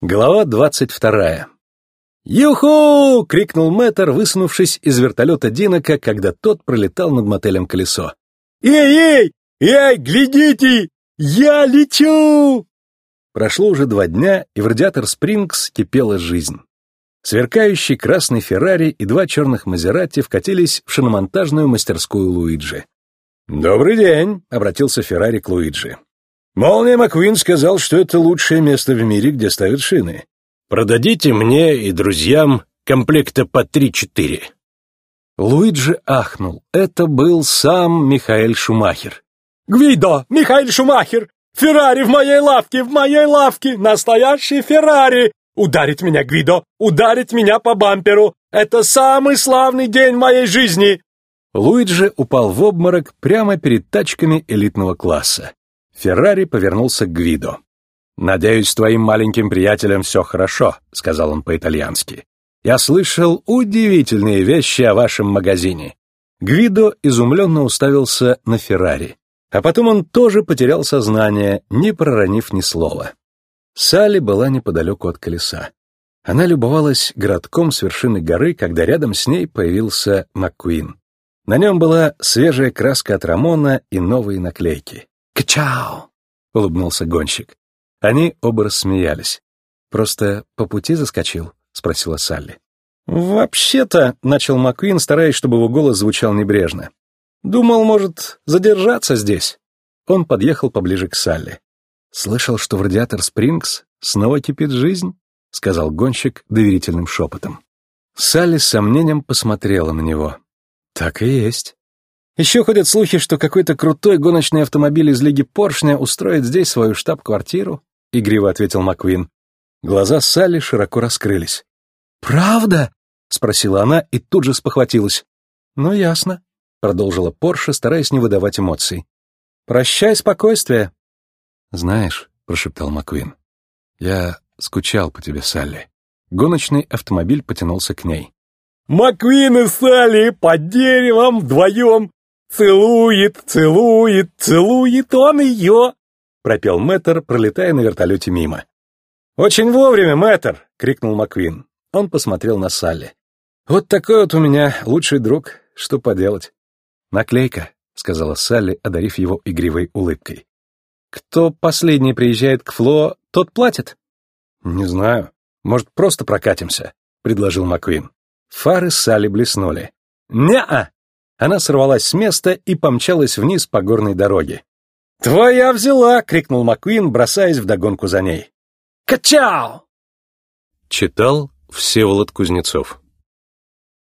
Глава двадцать вторая. «Юху!» — крикнул Мэттер, высунувшись из вертолета Динока, когда тот пролетал над мотелем колесо. «Эй-эй! Эй, глядите! Я лечу!» Прошло уже два дня, и в радиатор Спрингс кипела жизнь. Сверкающий красный Феррари и два черных Мазерати вкатились в шиномонтажную мастерскую Луиджи. «Добрый день!» — обратился Феррари к Луиджи. Молния Маквин сказал, что это лучшее место в мире, где ставят шины. Продадите мне и друзьям комплекта по три-четыре. Луиджи ахнул. Это был сам Михаэль Шумахер. «Гвидо! Михаил Шумахер! Феррари в моей лавке! В моей лавке! Настоящий Феррари! Ударить меня, Гвидо! Ударить меня по бамперу! Это самый славный день моей жизни!» Луиджи упал в обморок прямо перед тачками элитного класса. Феррари повернулся к Гвидо. «Надеюсь, с твоим маленьким приятелем все хорошо», — сказал он по-итальянски. «Я слышал удивительные вещи о вашем магазине». Гвидо изумленно уставился на Феррари. А потом он тоже потерял сознание, не проронив ни слова. Салли была неподалеку от колеса. Она любовалась городком с вершины горы, когда рядом с ней появился Маккуин. На нем была свежая краска от Рамона и новые наклейки. «Качау!» — улыбнулся гонщик. Они оба рассмеялись. «Просто по пути заскочил?» — спросила Салли. «Вообще-то», — начал Маккуин, стараясь, чтобы его голос звучал небрежно. «Думал, может, задержаться здесь». Он подъехал поближе к Салли. «Слышал, что в радиатор Спрингс снова кипит жизнь?» — сказал гонщик доверительным шепотом. Салли с сомнением посмотрела на него. «Так и есть. Еще ходят слухи, что какой-то крутой гоночный автомобиль из Лиги Поршня устроит здесь свою штаб-квартиру, — игриво ответил Маквин. Глаза Салли широко раскрылись. «Правда?» — спросила она и тут же спохватилась. «Ну, ясно», — продолжила Порше, стараясь не выдавать эмоций. «Прощай, спокойствие». «Знаешь», — прошептал Маквин, — «я скучал по тебе, Салли». Гоночный автомобиль потянулся к ней. «Маквин и Салли под деревом вдвоем «Целует, целует, целует он ее!» — пропел Мэттер, пролетая на вертолете мимо. «Очень вовремя, Мэттер!» — крикнул Маквин. Он посмотрел на Салли. «Вот такой вот у меня лучший друг. Что поделать?» «Наклейка», — сказала Салли, одарив его игривой улыбкой. «Кто последний приезжает к Фло, тот платит?» «Не знаю. Может, просто прокатимся?» — предложил Маквин. Фары Салли блеснули. «Не-а!» Она сорвалась с места и помчалась вниз по горной дороге. «Твоя взяла!» — крикнул Маккуин, бросаясь вдогонку за ней. «Качау!» Читал Всеволод Кузнецов